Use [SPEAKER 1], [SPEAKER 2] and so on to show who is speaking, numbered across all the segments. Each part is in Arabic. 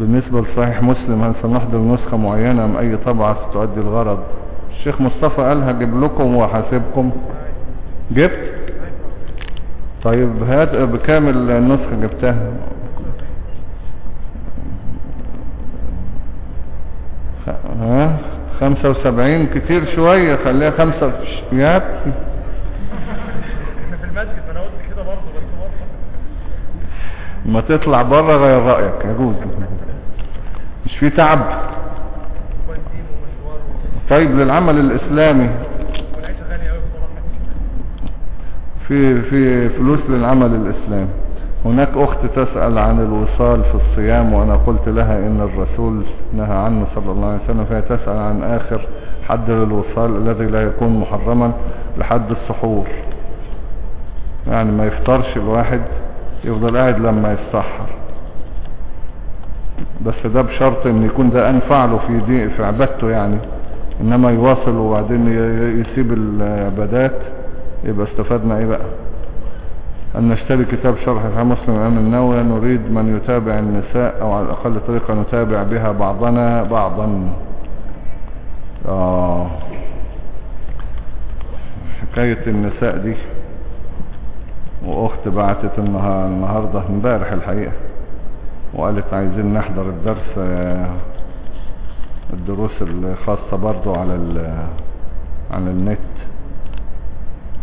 [SPEAKER 1] بالنسبة لصحيح مسلم هل سنحضر نسخة معينة أم أي طبعة ستؤدي الغرض؟ الشيخ مصطفى قال هجيب لكم وحاسبكم جبت؟ طيب هات بكامل النسخة جبتها. ها؟ خمسة وسبعين كتير شوية خليها خمسة. يات.
[SPEAKER 2] إحنا في المسجد قلت كده برضه.
[SPEAKER 1] ما تطلع بره غير رأيك يجوز. مش في تعب. طيب للعمل
[SPEAKER 2] الإسلامي.
[SPEAKER 1] في في فلوس للعمل الإسلامي. هناك أخت تسأل عن الوصال في الصيام وأنا قلت لها إن الرسول نهى عنه صلى الله عليه وسلم فهي تسأل عن آخر حد للوصال الذي لا يكون محرما لحد السحور. يعني ما يفطرش الواحد يفضل قاعد لما يتسحر بس ده بشرط إن يكون ده أنفع له في دي في عبادته يعني. إنما يواصل وبعدين يسيب العبادات يبقى استفدنا إيه بقى؟ أن نشتري كتاب شرح صحيح مسلم الامام النووي نريد من يتابع النساء أو على الأقل طريقة نتابع بها بعضنا بعضا. آه. حكاية النساء دي وأخت بعتت النها- النهاردة امبارح الحقيقة. وقالت عايزين نحضر الدرس آه، الدروس الخاصة برضو على على النت.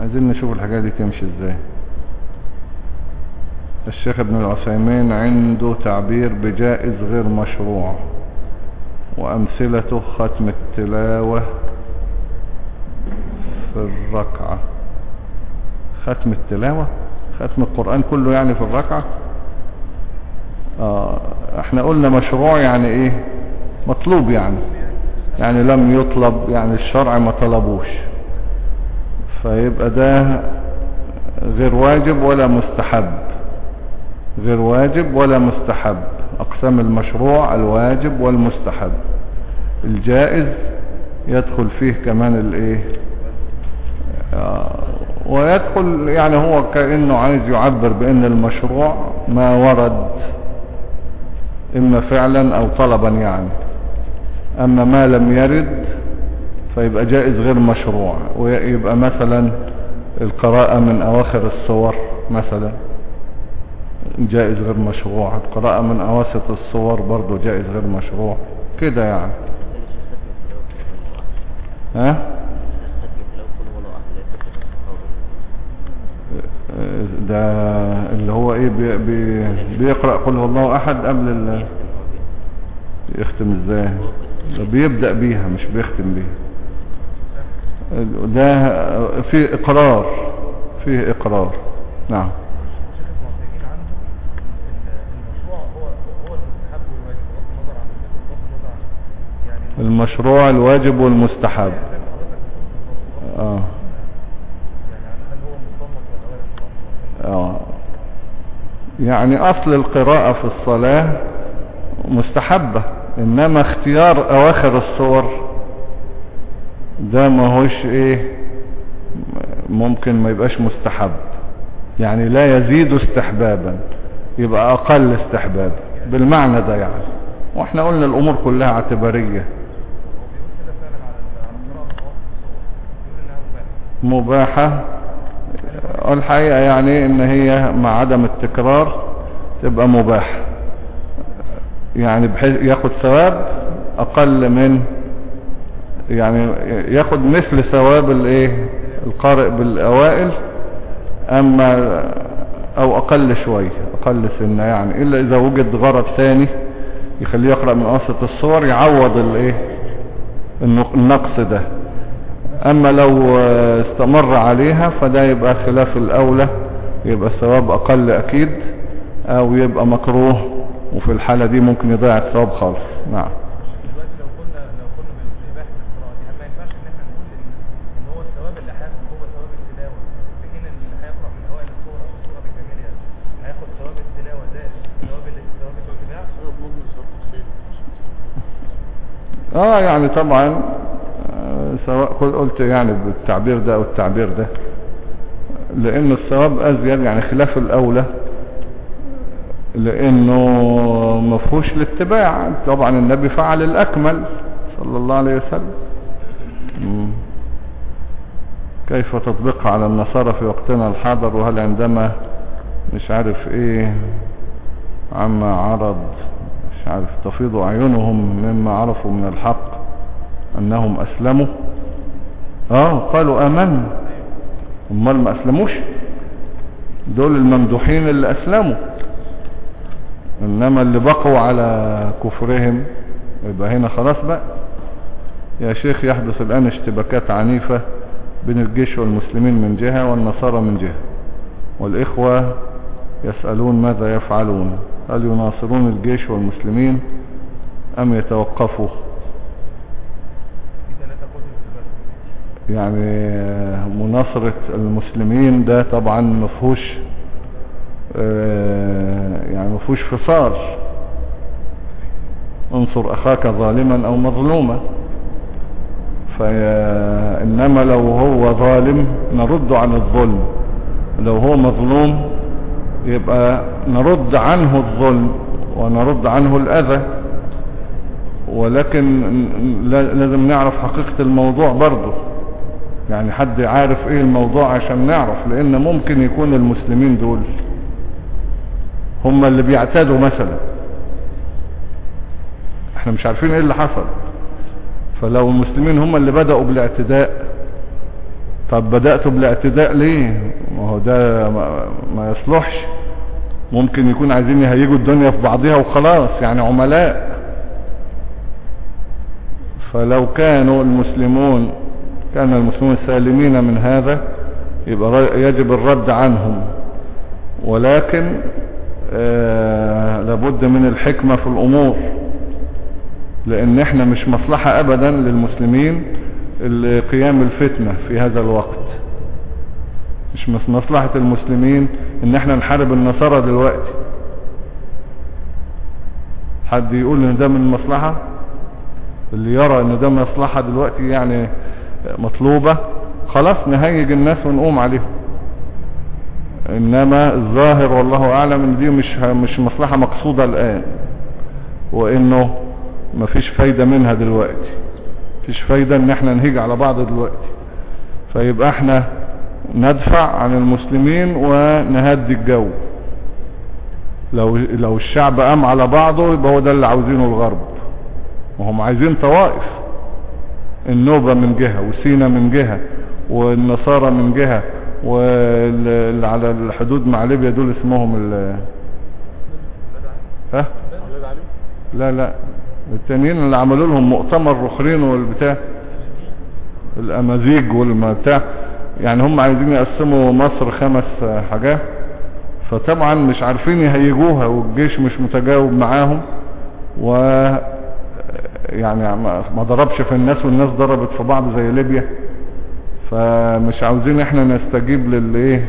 [SPEAKER 1] عايزين نشوف الحاجات دي تمشي إزاي. الشيخ ابن العثيمين عنده تعبير بجائز غير مشروع وأمثلته ختم التلاوة في الركعة. ختم التلاوة؟ ختم القرآن كله يعني في الركعة؟ آه إحنا قلنا مشروع يعني إيه؟ مطلوب يعني. يعني لم يطلب يعني الشرع ما طلبوش. فيبقى ده غير واجب ولا مستحب؟ غير واجب ولا مستحب؟ أقسام المشروع الواجب والمستحب. الجائز يدخل فيه كمان الإيه؟ آه، ويدخل يعني هو كأنه عايز يعبر بأن المشروع ما ورد إما فعلا أو طلبا يعني. أما ما لم يرد فيبقى جائز غير مشروع ويبقى مثلا القراءة من أواخر الصور مثلا جائز غير مشروع القراءة من أواسط الصور برضو جائز غير مشروع كده يعني. ها؟ ده اللي هو إيه بي بي بيقرأ قل هو الله أحد قبل ال يختم إزاي؟ بيبدأ بيها مش بيختم بيها. ده في إقرار فيه إقرار. نعم.
[SPEAKER 2] المشروع هو هو المستحب والواجب بغض النظر عن الفقه وبغض النظر عن يعني
[SPEAKER 1] المشروع الواجب والمستحب
[SPEAKER 2] زي ما حضرتك بتقول بالظبط
[SPEAKER 1] آه
[SPEAKER 2] يعني هل هو مصنف ولا غير
[SPEAKER 1] آه. يعني أصل القراءة في الصلاة مستحبة إنما اختيار أواخر الصور ده ما هوش إيه ممكن ما يبقاش مستحب. يعني لا يزيد استحبابا يبقى أقل استحبابا بالمعنى ده يعني. وإحنا قلنا الأمور كلها اعتبارية.
[SPEAKER 2] مباحة.
[SPEAKER 1] الحقيقة يعني إن هي مع عدم التكرار تبقى مباحة يعني بحيث ياخد ثواب أقل من يعني ياخد مثل ثواب الإيه؟ القارئ بالأوائل أما أو أقل شوية أقل سنة يعني. إلا إذا وجد غرض ثاني يخليه يقرأ من أوسط الصور يعوض الإيه؟ النق- النقص ده. أما لو استمر عليها فده يبقى خلاف الأولى يبقى الثواب أقل أكيد أو يبقى مكروه وفي الحالة دي ممكن يضيع الثواب خالص. نعم. آه يعني طبعا سواء قل- قلت يعني بالتعبير ده أو التعبير ده لأن الثواب أزيد يعني خلاف الأولى لأنه ما فيهوش الاتباع طبعا النبي فعل الأكمل صلى الله عليه وسلم. كيف تطبيقها على النصارى في وقتنا الحاضر وهل عندما مش عارف إيه عما عرض مش عارف تفيض أعينهم مما عرفوا من الحق أنهم أسلموا. آه قالوا آمنا. أمال ما أسلموش؟ دول الممدوحين اللي أسلموا. إنما اللي بقوا على كفرهم يبقى هنا خلاص بقى. يا شيخ يحدث الآن اشتباكات عنيفة بين الجيش والمسلمين من جهة والنصارى من جهة. والإخوة يسألون ماذا يفعلون؟ هل يناصرون الجيش والمسلمين أم يتوقفوا
[SPEAKER 2] في ثلاثة قتل في البلد
[SPEAKER 1] يعني مناصرة المسلمين ده طبعا مفهوش آه، يعني مفهوش فصال انصر أخاك ظالما أو مظلوما. فإنما لو هو ظالم نرد عن الظلم. لو هو مظلوم يبقى نرد عنه الظلم ونرد عنه الأذى. ولكن لا- لازم نعرف حقيقة الموضوع برضه. يعني حد عارف إيه الموضوع عشان نعرف لأن ممكن يكون المسلمين دول هم اللي بيعتادوا مثلا. إحنا مش عارفين إيه اللي حصل. فلو المسلمين هم اللي بدأوا بالاعتداء طب بدأتوا بالاعتداء ليه؟ ما هو ده ما, يصلحش. ممكن يكون عايزين يهيجوا الدنيا في بعضها وخلاص يعني عملاء. فلو كانوا المسلمون كان المسلمون سالمين من هذا يبقى يجب الرد عنهم. ولكن آه لابد من الحكمة في الأمور لأن إحنا مش مصلحة أبدا للمسلمين قيام الفتنة في هذا الوقت. مش مصلحة المسلمين إن إحنا نحارب النصارى دلوقتي. حد يقول إن ده من المصلحة اللي يرى إن ده مصلحة دلوقتي يعني مطلوبة خلاص نهيج الناس ونقوم عليهم. إنما الظاهر والله أعلم إن دي مش مش مصلحة مقصودة الآن وإنه مفيش فايدة منها دلوقتي. مفيش فايدة إن إحنا نهيج على بعض دلوقتي. فيبقى إحنا ندفع عن المسلمين ونهدي الجو. لو لو الشعب قام على بعضه يبقى هو ده اللي عاوزينه الغرب. وهم عايزين طوائف. النوبة من جهة وسينا من جهة والنصارى من جهة واللي على الحدود مع ليبيا دول اسمهم ال ها؟ لا لا. التانيين اللي عملوا لهم مؤتمر رخرين والبتاع الامازيج والبتاع يعني هم عايزين يقسموا مصر خمس حاجات. فطبعا مش عارفين يهيجوها والجيش مش متجاوب معاهم و يعني ما ضربش في الناس والناس ضربت في بعض زي ليبيا. فمش عاوزين إحنا نستجيب للإيه؟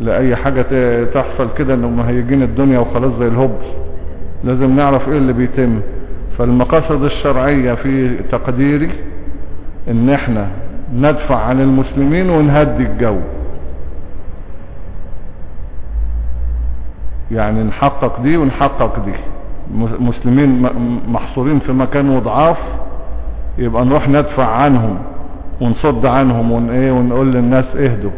[SPEAKER 1] لأي حاجة تحصل كده انهم مهيجين الدنيا وخلاص زي الهبل لازم نعرف إيه اللي بيتم. فالمقاصد الشرعية في تقديري إن إحنا ندفع عن المسلمين ونهدي الجو. يعني نحقق دي ونحقق دي. مسلمين محصورين في مكان وضعاف يبقى نروح ندفع عنهم ونصد عنهم إيه ونقول للناس اهدوا.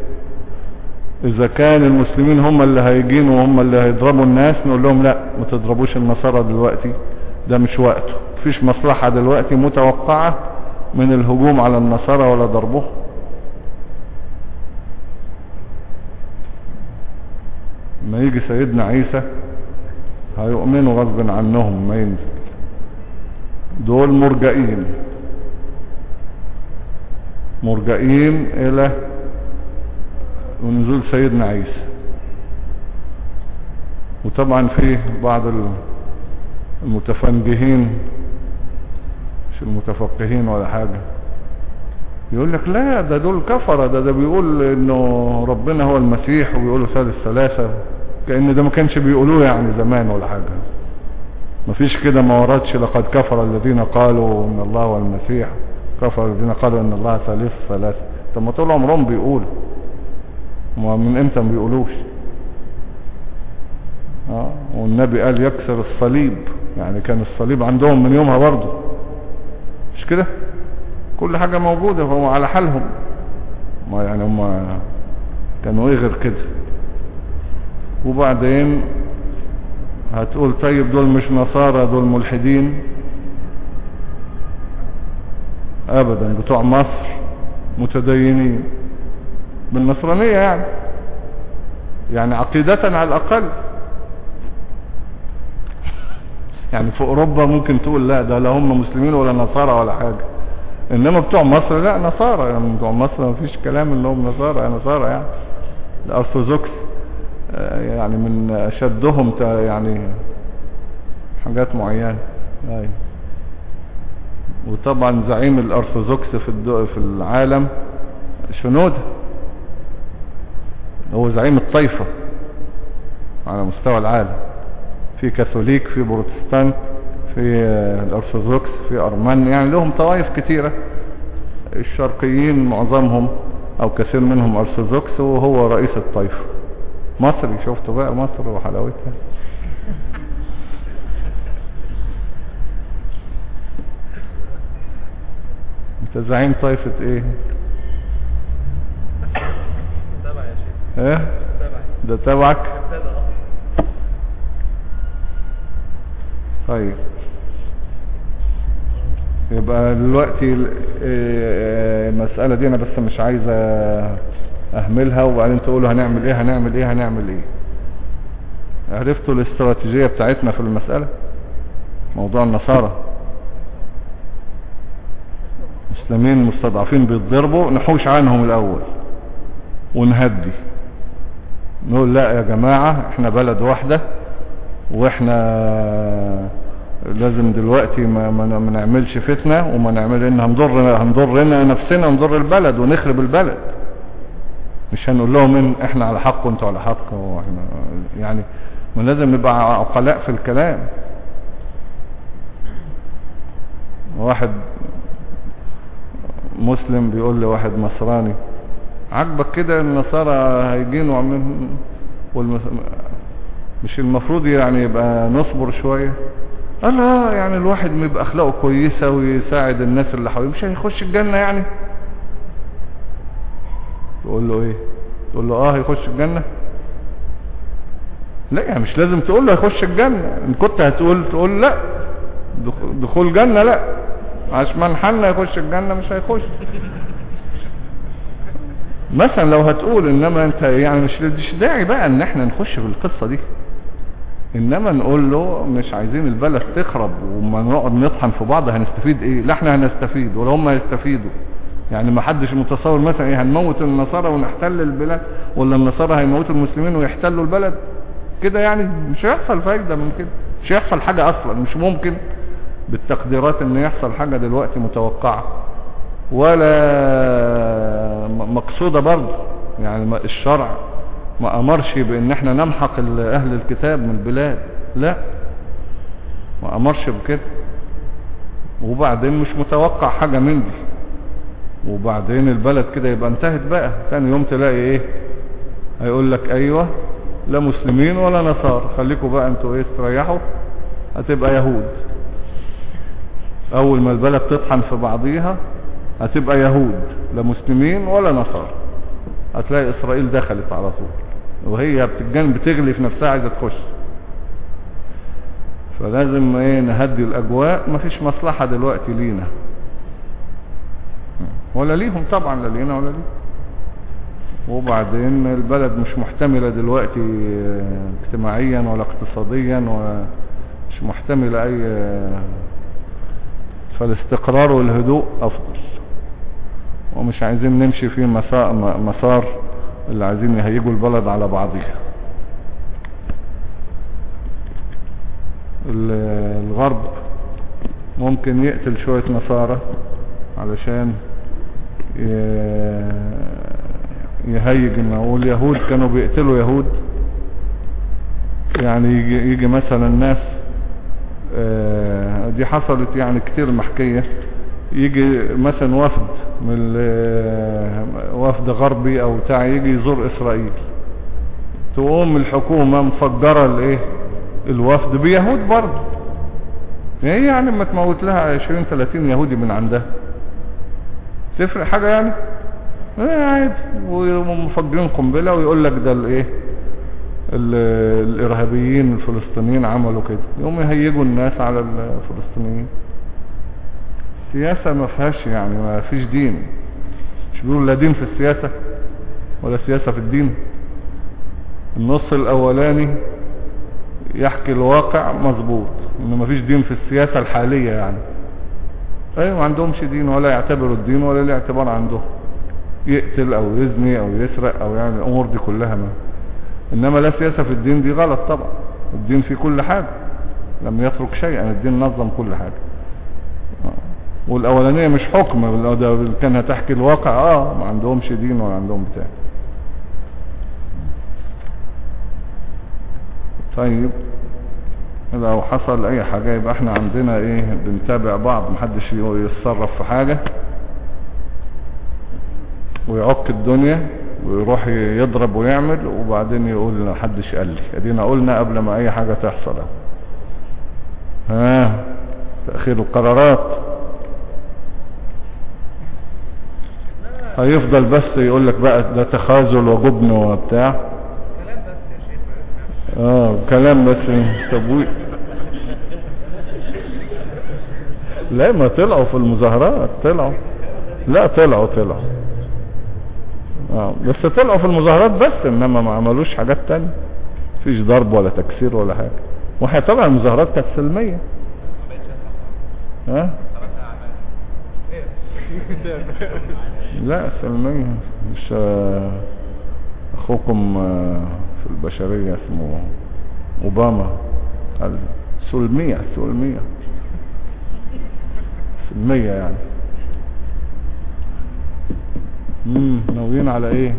[SPEAKER 1] إذا كان المسلمين هم اللي هيجين وهم اللي هيضربوا الناس نقول لهم لا ما تضربوش النصارى دلوقتي ده مش وقته. مفيش مصلحة دلوقتي متوقعة من الهجوم على النصارى ولا ضربهم. ما يجي سيدنا عيسى هيؤمنوا غصب عنهم ما ينزل دول مرجئين. مرجئين إلى ونزول سيدنا عيسى. وطبعا في بعض المتفنجهين مش المتفقهين ولا حاجة. يقول لك لا ده دول كفرة ده ده بيقول إنه ربنا هو المسيح وبيقولوا ثالث ثلاثة كأن ده ما كانش بيقولوه يعني زمان ولا حاجة. مفيش كده ما وردش لقد كفر الذين قالوا إن الله هو المسيح كفر الذين قالوا إن الله ثالث ثلاثة طب ما طول عمرهم بيقولوا ما من إمتى ما بيقولوش؟ آه والنبي قال يكسر الصليب. يعني كان الصليب عندهم من يومها برضه. مش كده؟ كل حاجة موجودة فهو على حالهم. ما يعني هم كانوا إيه غير كده؟ وبعدين هتقول طيب دول مش نصارى دول ملحدين. ابدا بتوع مصر متدينين. بالنصرانية يعني. يعني عقيدة على الأقل. يعني في أوروبا ممكن تقول لا ده لا هم مسلمين ولا نصارى ولا حاجة. إنما بتوع مصر لا نصارى. يعني بتوع مصر ما فيش كلام إنهم نصارى نصارى يعني. الأرثوذكس. يعني من أشدهم تا- يعني حاجات معينة. أيوة. وطبعا زعيم الأرثوذكس في في العالم شنودة هو زعيم الطائفة على مستوى العالم. في كاثوليك في بروتستانت في الأرثوذكس في ارمان يعني لهم طوائف كتيرة الشرقيين معظمهم أو كثير منهم أرثوذكس وهو رئيس الطائفة. مصري شفتوا بقى مصر وحلاوتها. أنت زعيم طائفة إيه؟
[SPEAKER 2] تبع يا شيخ إيه؟
[SPEAKER 1] ده تبعك.
[SPEAKER 2] تبع
[SPEAKER 1] طيب. يبقى دلوقتي ال- آه، المسألة دي أنا بس مش عايز أهملها وبعدين تقولوا هنعمل إيه هنعمل إيه هنعمل إيه. عرفتوا الاستراتيجية بتاعتنا في المسألة؟ موضوع النصارى. مسلمين مستضعفين بيتضربوا نحوش عنهم الأول ونهدي. نقول لا يا جماعة إحنا بلد واحدة وإحنا لازم دلوقتي ما, ما نعملش فتنة وما نعمل إن هنضر هنضرنا نفسنا ونضر البلد ونخرب البلد. مش هنقول لهم إن إحنا على حق وأنتوا على حق وإحنا يعني ما لازم نبقى عقلاء في الكلام. واحد مسلم بيقول لواحد نصراني عجبك كده النصارى هيجين وعاملين والمس... مش المفروض يعني يبقى نصبر شوية؟ قال لا يعني الواحد ما يبقى أخلاقه كويسة ويساعد الناس اللي حواليه مش هيخش الجنة يعني؟ تقول له إيه؟ تقول له آه هيخش الجنة؟ لا يعني مش لازم تقول له هيخش الجنة. إن كنت هتقول تقول لا. دخ- دخول جنة لا. عشان حنا يخش الجنة مش هيخش. مثلا لو هتقول إنما أنت يعني مش مش داعي بقى إن إحنا نخش في القصة دي. إنما نقول له مش عايزين البلد تخرب وما نقعد نطحن في بعض هنستفيد إيه؟ لا إحنا هنستفيد ولا هم هيستفيدوا. يعني ما حدش متصور مثلا إيه هنموت النصارى ونحتل البلاد ولا النصارى هيموتوا المسلمين ويحتلوا البلد؟ كده يعني مش هيحصل فايدة من كده مش هيحصل حاجة أصلا مش ممكن. بالتقديرات إن يحصل حاجة دلوقتي متوقعة. ولا مقصودة برضه. يعني الشرع ما أمرش بإن إحنا نمحق أهل الكتاب من البلاد. لا. ما أمرش بكده. وبعدين مش متوقع حاجة من دي. وبعدين البلد كده يبقى انتهت بقى. ثاني يوم تلاقي إيه؟ هيقول لك أيوه لا مسلمين ولا نصارى. خليكم بقى أنتوا إيه؟ استريحوا. هتبقى يهود. أول ما البلد تطحن في بعضيها هتبقى يهود. لا مسلمين ولا نصارى. هتلاقي إسرائيل دخلت على طول. وهي بتتجن بتغلي في نفسها عايزة تخش. فلازم إيه؟ نهدي الأجواء. مفيش مصلحة دلوقتي لينا. ولا ليهم طبعا لا لينا ولا ليهم. وبعدين البلد مش محتملة دلوقتي اجتماعيا ولا اقتصاديا ومش محتملة أي فالاستقرار والهدوء أفضل. ومش عايزين نمشي في مسار, اللي عايزين يهيجوا البلد على بعضها ال- الغرب ممكن يقتل شوية نصارى علشان يهيج انه واليهود كانوا بيقتلوا يهود. يعني يجي, يجي مثلا الناس آه، دي حصلت يعني كتير محكية. يجي مثلا وفد من ال- وفد غربي أو بتاع يجي يزور إسرائيل. تقوم الحكومة مفجرة الايه الوفد بيهود برضه. إيه يعني ما تموت لها 20 30 يهودي من عندها؟ تفرق حاجة يعني؟ عادي ومفجرين قنبلة ويقول لك ده الايه؟ ال- الإرهابيين الفلسطينيين عملوا كده. يقوم يهيجوا الناس على الفلسطينيين. سياسة ما فيهاش يعني ما فيش دين. مش بيقولوا لا دين في السياسة ولا سياسة في الدين. النص الأولاني يحكي الواقع مظبوط إن مفيش دين في السياسة الحالية يعني. أيوه ما عندهمش دين ولا يعتبروا الدين ولا ليه اعتبار عندهم يقتل أو يزني أو يسرق أو يعني الأمور دي كلها ما. إنما لا سياسة في الدين دي غلط طبعا. الدين في كل حاجة. لم يترك شيئا الدين نظم كل حاجة. آه. والأولانية مش حكم ده كان هتحكي الواقع آه ما عندهمش دين ولا عندهم بتاع. طيب. لو حصل أي حاجة يبقى إحنا عندنا إيه بنتابع بعض محدش يتصرف في حاجة. ويعك الدنيا ويروح يضرب ويعمل وبعدين يقول محدش قال لي. إدينا قلنا قبل ما أي حاجة تحصل. ها؟ تأخير القرارات. هيفضل بس يقول لك بقى ده تخاذل وجبن وبتاع. آه كلام بس. تبويق لا ما طلعوا في المظاهرات طلعوا. لا طلعوا طلعوا. آه بس طلعوا في المظاهرات بس إنما ما عملوش حاجات تانية. مفيش ضرب ولا تكسير ولا حاجة. وهي طبعا المظاهرات كانت سلمية. ها؟ لا سلمية. مش آه، أخوكم آه، في البشرية اسمه أوباما قال سلمية سلمية. سلمية يعني. امم ناويين على إيه؟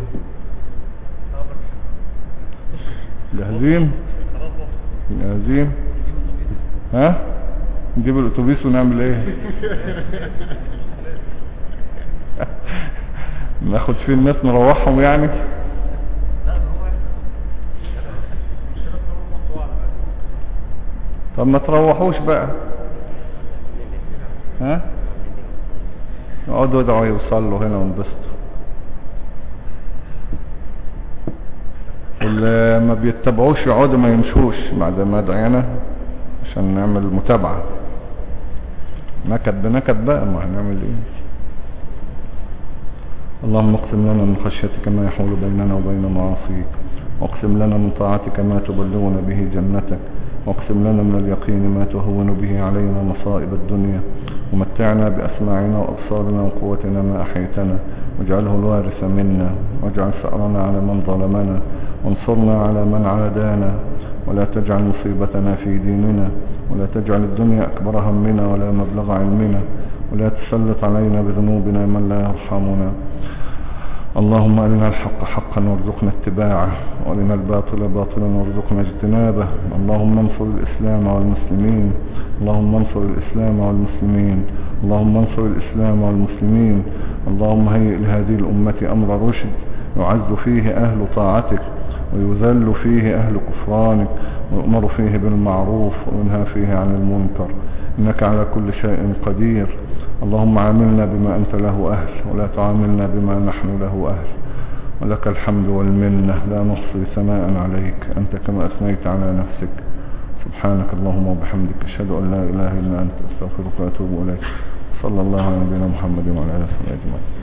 [SPEAKER 1] جاهزين جاهزين ها؟ نجيب الأتوبيس ونعمل إيه؟ ناخد فيه الناس نروحهم يعني؟ طب ما تروحوش بقى. ها؟ اقعدوا ادعوا يوصلوا هنا وانبسطوا. واللي ما بيتبعوش يقعدوا ما يمشوش بعد ما دعينا عشان نعمل متابعة. نكد بنكد بقى ما هنعمل إيه. اللهم اقسم لنا من خشيتك ما يحول بيننا وبين معاصيك. واقسم لنا من طاعتك ما تبلغنا به جنتك. واقسم لنا من اليقين ما تهون به علينا مصائب الدنيا. ومتعنا بأسماعنا وأبصارنا وقوتنا ما أحيتنا. واجعله الوارث منا. واجعل ثأرنا على من ظلمنا. وانصرنا على من عادانا. ولا تجعل مصيبتنا في ديننا. ولا تجعل الدنيا أكبر همنا ولا مبلغ علمنا. ولا تسلط علينا بذنوبنا من لا يرحمنا. اللهم أرنا الحق حقا وارزقنا اتباعه وأرنا الباطل باطلا وارزقنا اجتنابه. اللهم انصر الإسلام والمسلمين اللهم انصر الإسلام والمسلمين اللهم انصر الإسلام والمسلمين. اللهم هيئ لهذه الأمة أمر رشد يعز فيه أهل طاعتك ويذل فيه أهل كفرانك ويؤمر فيه بالمعروف وينهى فيه عن المنكر. إنك على كل شيء قدير. اللهم عاملنا بما أنت له أهل ولا تعاملنا بما نحن له أهل. ولك الحمد والمنة لا نحصي ثناء عليك. أنت كما أثنيت على نفسك. سبحانك اللهم وبحمدك أشهد أن لا إله إلا أنت أستغفرك وأتوب إليك. صلى الله على نبينا محمد وعلى آله وصحبه أجمعين.